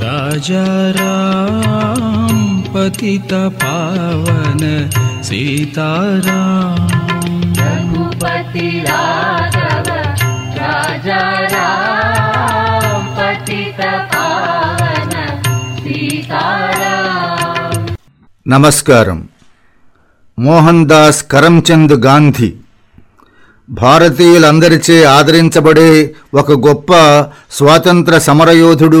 राजा राम पतित पावन सीताराम रघुपति राघव राजा राम पतित पावन सीताराम నమస్కారం మోహన్ దాస్ కరంచంద్ గాంధీ భారతీయులందరిచే ఆదరించబడే ఒక గొప్ప స్వాతంత్ర సమరయోధుడు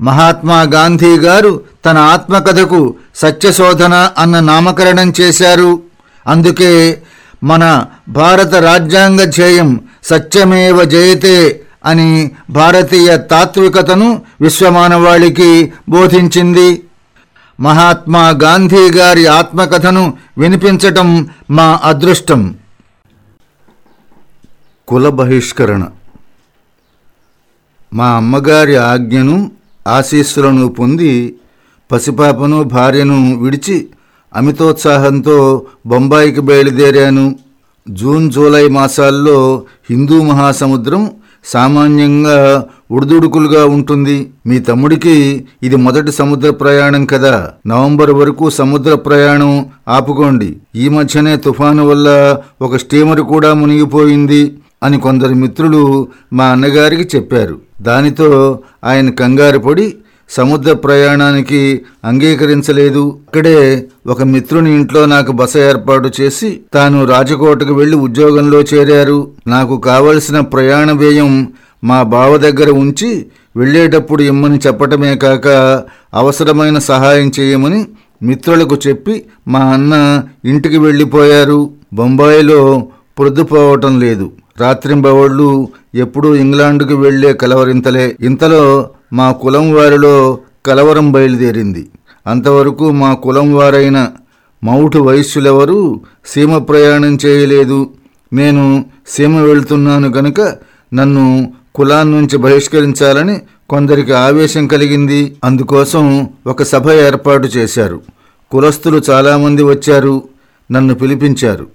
మహాత్మా గాంధీ గారు తన ఆత్మకథకు సత్యశోధన అన్న నామకరణం చేశారు. అందుకే మన భారత రాజ్యాంగ ధ్యేయం సత్యమేవ జయతే అని భారతీయ తాత్వికతను విశ్వమానవాళికి బోధించింది. మహాత్మా గాంధీ గారి ఆత్మకథను వినిపించటం మా అదృష్టం. కుల బహిష్కరణ. మా అమ్మగారి ఆజ్ఞను ఆశీస్సులను పొంది పసిపాపను భార్యను విడిచి అమితోత్సాహంతో బొంబాయికి బయలుదేరాను. జూన్ జూలై మాసాల్లో హిందూ మహాసముద్రం సామాన్యంగా ఉడుదుడుకులుగా ఉంటుంది. మీ తమ్ముడికి ఇది మొదటి సముద్ర ప్రయాణం కదా. నవంబర్ వరకు సముద్ర ప్రయాణం ఆపుకోండి. ఈ మధ్యనే తుఫాను వల్ల ఒక స్టీమర్ కూడా మునిగిపోయింది. అని కొందరు మిత్రులు మా అన్నగారికి చెప్పారు. దానితో ఆయన కంగారు పడి సముద్ర ప్రయాణానికి అంగీకరించలేదు. అక్కడే ఒక మిత్రుని ఇంట్లో నాకు బస ఏర్పాటు చేసి తాను రాజకోటకు వెళ్ళి ఉద్యోగంలో చేరారు. నాకు కావలసిన ప్రయాణ వ్యయం మా బావ దగ్గర ఉంచి వెళ్ళేటప్పుడు ఇమ్మని చెప్పటమే కాక అవసరమైన సహాయం చేయమని మిత్రులకు చెప్పి మా అన్న ఇంటికి వెళ్ళిపోయారు. బొంబాయిలో పొద్దుపోవటం లేదు. రాత్రింబవళ్ళు ఎప్పుడూ ఇంగ్లాండ్కి వెళ్ళే కలవరింతలే. ఇంతలో మా కులం వారిలో కలవరం బయలుదేరింది. అంతవరకు మా కులం వారైన మౌటు వయస్సులెవరూ సీమ ప్రయాణం చేయలేదు. నేను సీమ వెళ్తున్నాను కనుక నన్ను కులాన్నుంచి బహిష్కరించాలని కొందరికి ఆవేశం కలిగింది. అందుకోసం ఒక సభ ఏర్పాటు చేశారు. కులస్తులు చాలామంది వచ్చారు. నన్ను పిలిపించారు.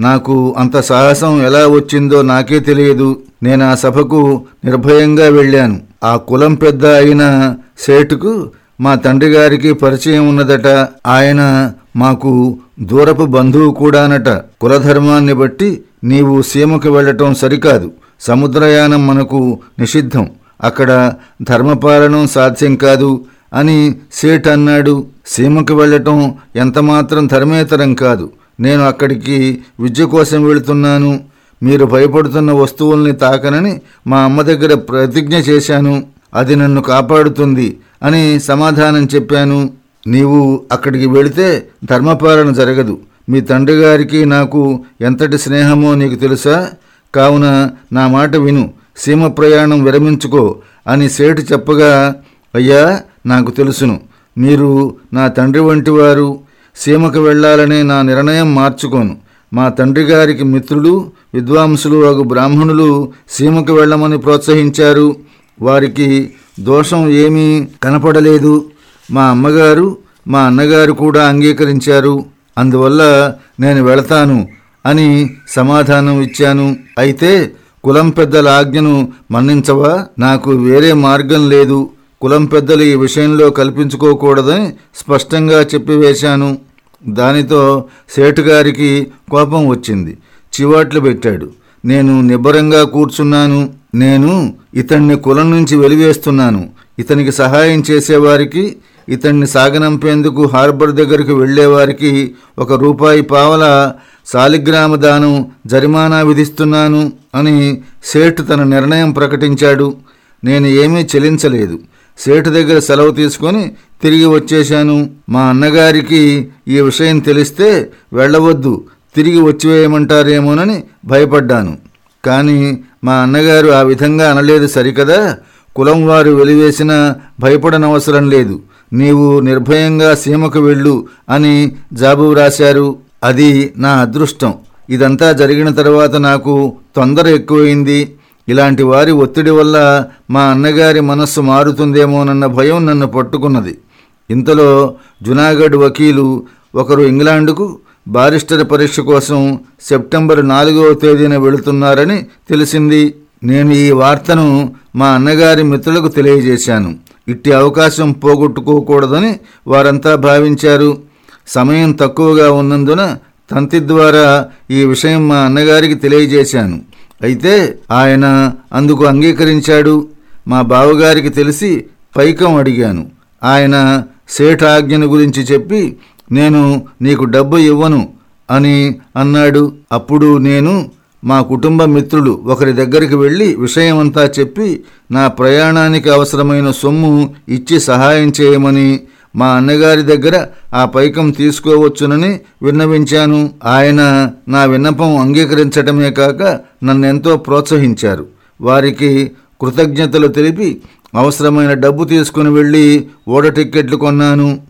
నాకు అంత సాహసం ఎలా వచ్చిందో నాకే తెలియదు. నేను ఆ సభకు నిర్భయంగా వెళ్ళాను. ఆ కులం పెద్ద అయిన సేటుకు మా తండ్రి గారికి పరిచయం ఉన్నదట. ఆయన మాకు దూరపు బంధువు కూడానట. కులధర్మాన్ని బట్టి నీవు సీమకు వెళ్ళటం సరికాదు. సముద్రయానం మనకు నిషిద్ధం. అక్కడ ధర్మపాలనం సాధ్యం కాదు అని సేట్ అన్నాడు. సీమకు వెళ్ళటం ఎంతమాత్రం ధర్మేతరం కాదు. నేను అక్కడికి విద్య కోసం వెళుతున్నాను. మీరు భయపడుతున్న వస్తువుల్ని తాకనని మా అమ్మ దగ్గర ప్రతిజ్ఞ చేశాను. అది నన్ను కాపాడుతుంది అని సమాధానం చెప్పాను. నీవు అక్కడికి వెళితే ధర్మపాలన జరగదు. మీ తండ్రి గారికి నాకు ఎంతటి స్నేహమో నీకు తెలుసా? కావున నా మాట విను. సీమ ప్రయాణం విరమించుకో అని సేటు చెప్పగా అయ్యా నాకు తెలుసును. మీరు నా తండ్రి వంటివారు సీమకు వెళ్ళాలనే నా నిర్ణయం మార్చుకోను. మా తండ్రి గారికి మిత్రులు విద్వాంసులు అగు బ్రాహ్మణులు సీమకు వెళ్ళమని ప్రోత్సహించారు. వారికి దోషం ఏమీ కనపడలేదు. మా అమ్మగారు మా అన్నగారు కూడా అంగీకరించారు. అందువల్ల నేను వెళతాను అని సమాధానం ఇచ్చాను. అయితే కులం పెద్దల ఆజ్ఞను మన్నించవా? నాకు వేరే మార్గం లేదు. కులం పెద్దలు ఈ విషయంలో కల్పించుకోకూడదని స్పష్టంగా చెప్పివేశాను దానితో సేటుగారికి కోపం వచ్చింది. చివాట్లు పెట్టాడు. నేను నిబ్బరంగా కూర్చున్నాను. నేను ఇతన్ని కులం నుంచి వెలివేస్తున్నాను. ఇతనికి సహాయం చేసేవారికి ఇతన్ని సాగనంపేందుకు హార్బర్ దగ్గరికి వెళ్ళేవారికి ఒక రూపాయి పావల సాలిగ్రామ దానం జరిమానా విధిస్తున్నాను అని సేటు తన నిర్ణయం ప్రకటించాడు. నేను ఏమీ చెలించలేదు. సేటు దగ్గర సెలవు తీసుకొని తిరిగి వచ్చేశాను. మా అన్నగారికి ఈ విషయం తెలిస్తే వెళ్ళవద్దు తిరిగి వచ్చివేయమంటారేమోనని భయపడ్డాను. కానీ మా అన్నగారు ఆ విధంగా అనలేదు సరికదా? కులం వారు వెలివేసినా భయపడనవసరం లేదు. నీవు నిర్భయంగా సీమకు వెళ్ళు అని జాబు వ్రాశారు. అది నా అదృష్టం. ఇదంతా జరిగిన తర్వాత నాకు తొందర ఎక్కువైంది. ఇలాంటి వారి ఒత్తిడి వల్ల మా అన్నగారి మనస్సు మారుతుందేమోనన్న భయం నన్ను పట్టుకున్నది. ఇంతలో జునాగఢ్ వకీలు ఒకరు ఇంగ్లాండుకు బారిస్టర్ పరీక్ష కోసం సెప్టెంబర్ నాలుగవ తేదీన వెళుతున్నారని తెలిసింది. నేను ఈ వార్తను మా అన్నగారి మిత్రులకు తెలియజేశాను. ఇట్టి అవకాశం పోగొట్టుకోకూడదని వారంతా భావించారు. సమయం తక్కువగా ఉన్నందున తంతి ద్వారా ఈ విషయం మా అన్నగారికి తెలియజేశాను. అయితే ఆయన అందుకు అంగీకరించాడు. మా బావగారికి తెలిసి పైకం అడిగాను. ఆయన సేఠ గురించి చెప్పి నేను నీకు డబ్బు ఇవ్వను అని అన్నాడు. అప్పుడు నేను మా కుటుంబ మిత్రులు ఒకరి దగ్గరికి వెళ్ళి విషయమంతా చెప్పి నా ప్రయాణానికి అవసరమైన సొమ్ము ఇచ్చి సహాయం చేయమని మా అన్నగారి దగ్గర ఆ పైకం తీసుకోవచ్చునని విన్నవించాను. ఆయన నా విన్నపం అంగీకరించటమే కాక నన్నెంతో ప్రోత్సహించారు. వారికి కృతజ్ఞతలు తెలిపి అవసరమైన డబ్బు తీసుకుని వెళ్ళి ఓడ టిక్కెట్లు కొన్నాను.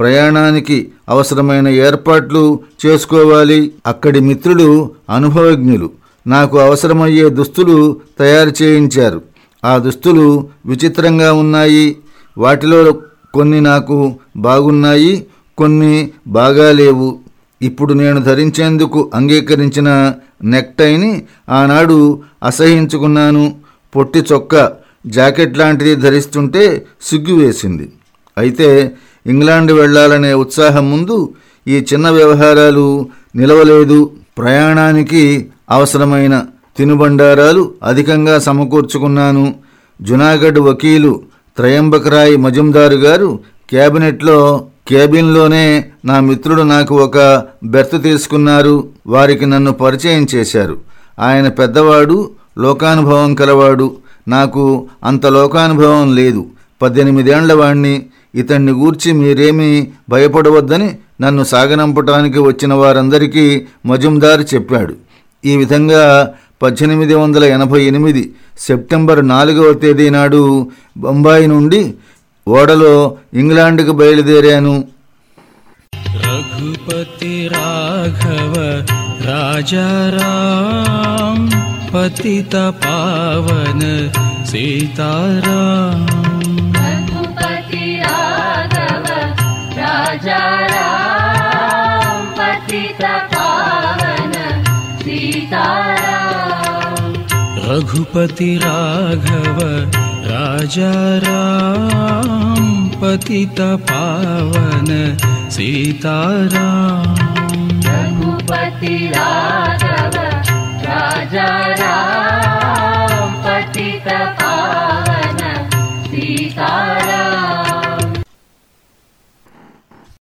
ప్రయాణానికి అవసరమైన ఏర్పాట్లు చేసుకోవాలి. అక్కడి మిత్రులు అనుభవజ్ఞులు. నాకు అవసరమయ్యే దుస్తులు తయారు చేయించారు. ఆ దుస్తులు విచిత్రంగా ఉన్నాయి. వాటిలో కొన్ని నాకు బాగున్నాయి కొన్ని బాగాలేవు. ఇప్పుడు నేను ధరించేందుకు అంగీకరించిన నెక్టైని ఆనాడు అసహించుకున్నాను. పొట్టి చొక్కా జాకెట్ లాంటిది ధరిస్తుంటే సిగ్గు వేసింది. అయితే ఇంగ్లాండ్ వెళ్ళాలనే ఉత్సాహం ముందు ఈ చిన్న వ్యవహారాలు నిలవలేదు. ప్రయాణానికి అవసరమైన తినుబండారాలు అధికంగా సమకూర్చుకున్నాను. జునాగఢ్ వకీలు త్రయంబకరాయి మజుందారు గారు క్యాబినెట్లో క్యాబిన్లోనే నా మిత్రుడు నాకు ఒక బెర్త్ తీసుకున్నారు. వారికి నన్ను పరిచయం చేశారు. ఆయన పెద్దవాడు లోకానుభవం కలవాడు. నాకు అంత లోకానుభవం లేదు. పద్దెనిమిదేండ్ల వాణ్ణి ఇతన్ని గూర్చి మీరేమీ భయపడవద్దని నన్ను సాగనంపటానికి వచ్చిన వారందరికీ మజుందార్ చెప్పాడు. ఈ విధంగా పద్దెనిమిది వందల ఎనభై ఎనిమిది సెప్టెంబర్ నాలుగవ తేదీ నాడు బొంబాయి నుండి ఓడలో ఇంగ్లాండ్కు బయలుదేరాను. రఘుపతి రాఘవ రాజారావన పతిత సీతారాం. रघुपति राघव राजा राम पतित पावन सीताराम। रघुपति राघव राजा राम